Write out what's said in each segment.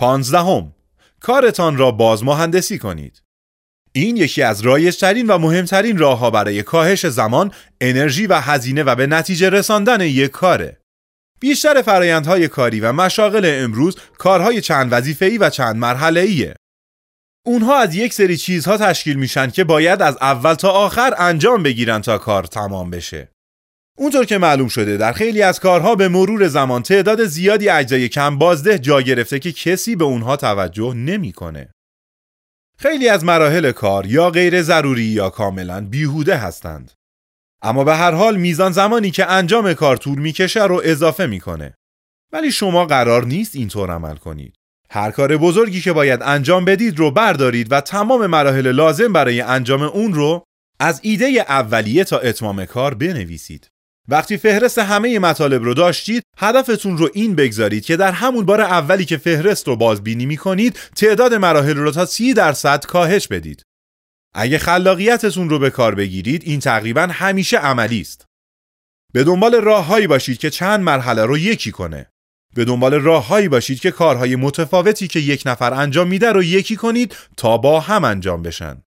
پانزدهم کارتان را باز مهندسی کنید. این یکی از رایجترین و مهمترین راهها برای کاهش زمان، انرژی و هزینه و به نتیجه رساندن یک کاره. بیشتر فرایندهای کاری و مشاغل امروز کارهای چند وظیفه‌ای و چند مرحله‌ایه. اونها از یک سری چیزها تشکیل میشن که باید از اول تا آخر انجام بگیرن تا کار تمام بشه. اونطور که معلوم شده در خیلی از کارها به مرور زمان تعداد زیادی اجزای کم بازده جا گرفته که کسی به اونها توجه نمی‌کنه. خیلی از مراحل کار یا غیر ضروری یا کاملا بیهوده هستند. اما به هر حال میزان زمانی که انجام کار طول می‌کشه رو اضافه می‌کنه. ولی شما قرار نیست اینطور عمل کنید. هر کار بزرگی که باید انجام بدید رو بردارید و تمام مراحل لازم برای انجام اون رو از ایده اولیه تا اتمام کار بنویسید. وقتی فهرست همه مطالب رو داشتید هدفتون رو این بگذارید که در همون بار اولی که فهرست رو بازبینی می کنید تعداد مراحل رو تا 30 درصد کاهش بدید. اگه خلاقیتتون رو به کار بگیرید این تقریبا همیشه عملی است. به دنبال راههایی باشید که چند مرحله رو یکی کنه. به دنبال راههایی باشید که کارهای متفاوتی که یک نفر انجام میده رو یکی کنید تا با هم انجام بشن.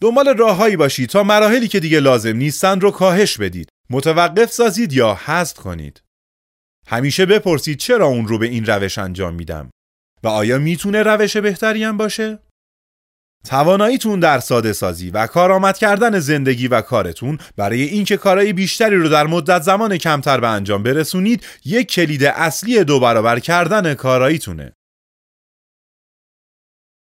دنبال راههایی باشید تا مراحلی که دیگه لازم نیستن رو کاهش بدید. متوقف سازید یا حذف کنید. همیشه بپرسید چرا اون رو به این روش انجام میدم و آیا می‌تونه روش بهتری هم باشه؟ تواناییتون در ساده سازی و کارآمد کردن زندگی و کارتون برای اینکه کارهای بیشتری رو در مدت زمان کمتر به انجام برسونید یک کلید اصلی دو برابر کردن کاراییتونه.